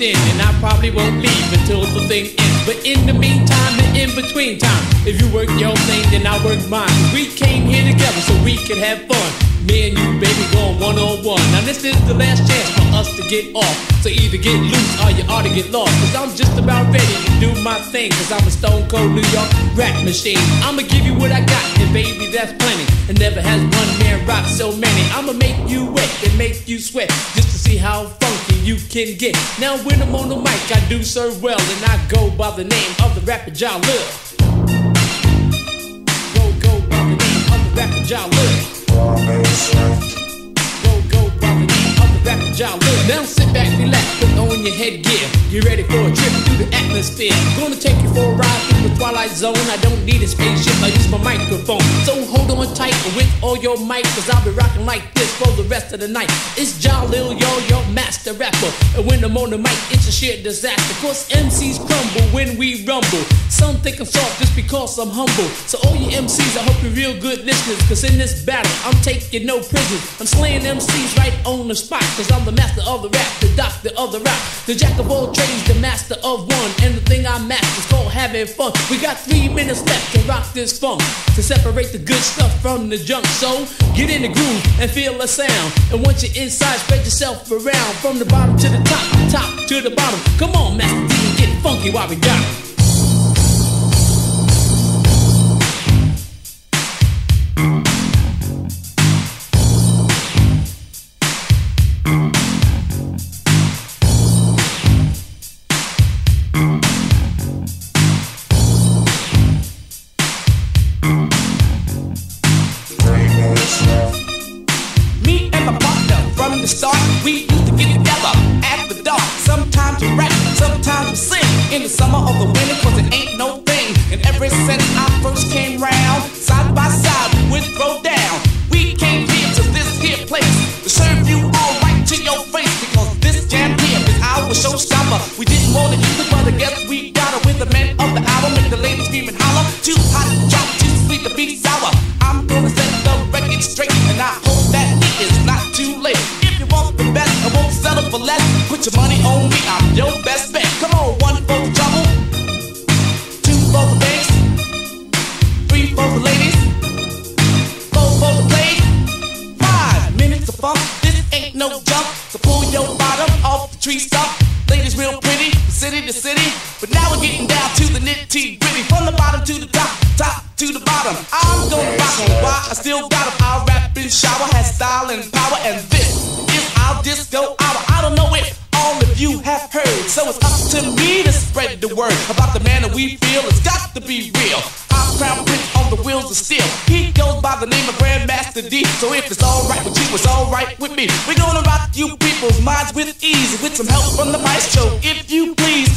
in, and I probably won't leave until the thing ends. But in the meantime and in between time, if you work your thing, then I work mine. We came here together so we could have fun. Me and you, baby, going one on one. Now this is the last chance for us to get off. So either get loose or you ought to get lost. Cause I'm just about ready to do my thing. Cause I'm a stone cold New York rap machine. I'ma give you what I got, and baby, that's plenty. And never has one man rock so many. I'ma make you wet and make you sweat. Just to see how funky you can get. Now when I'm on the mic, I do serve well. And I go by the name of the rapper John. Go, go by the name of the rapper John. Go, go by the name of the rapper John. Now sit back, relax, put on your headgear. You ready for a trip atmosphere? Gonna take you for a ride through the twilight zone. I don't need a spaceship, I use my microphone. So hold on tight with all your might, cause I'll be rocking like this for the rest of the night. It's Jalil, yo, your master rapper. And when I'm on the mic, it's a sheer disaster. Cause MCs crumble when we rumble. Some think I'm soft just because I'm humble. So all you MCs, I hope you're real good listeners. Cause in this battle, I'm taking no prisoners. I'm slaying MCs right on the spot. Cause I'm the master of the rap, the doctor of the rap. The jack of all trades, the master of one. And the thing I master is called having fun. We got three minutes left to rock this funk. To separate the good stuff from the junk. So get in the groove and feel the sound. And once you're inside, spread yourself around. From the bottom to the top, top to the bottom. Come on, Master D, get funky while we got it. We used to get together at the dark. Sometimes we rap, sometimes we sing. In the summer or the winter, cause it ain't no your money on me, I'm your best bet. Come on, one for the trouble, two for the bass, three for the ladies, four for the play. Five minutes of fun, this ain't no jump. So pull your bottom off the tree stump. Ladies real pretty, city to city. But now we're getting down to the nitty gritty. From the bottom to the top, top to the bottom. I'm gonna rock 'em. Why? I still got 'em. I'll rap and shower, has style and power. And this is our disco it's up to me to spread the word about the man that we feel. It's got to be real. I'm crown prince on the wheels of steel. He goes by the name of Grandmaster D. So if it's alright with you, it's alright with me. We're gonna rock you people's minds with ease, with some help from the maestro. If you please,